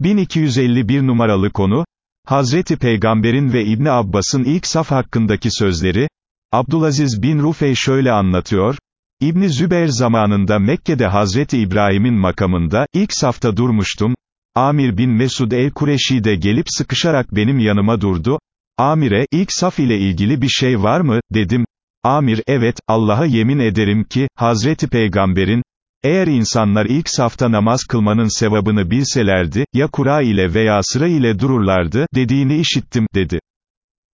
1251 numaralı konu, Hazreti Peygamber'in ve İbni Abbas'ın ilk saf hakkındaki sözleri, Abdülaziz bin Rufey şöyle anlatıyor, İbni Zübeyr zamanında Mekke'de Hazreti İbrahim'in makamında, ilk safta durmuştum, Amir bin Mesud el-Kureşi de gelip sıkışarak benim yanıma durdu, Amir'e, ilk saf ile ilgili bir şey var mı, dedim, Amir, evet, Allah'a yemin ederim ki, Hazreti Peygamber'in, eğer insanlar ilk safta namaz kılmanın sevabını bilselerdi, ya kura ile veya sıra ile dururlardı, dediğini işittim, dedi.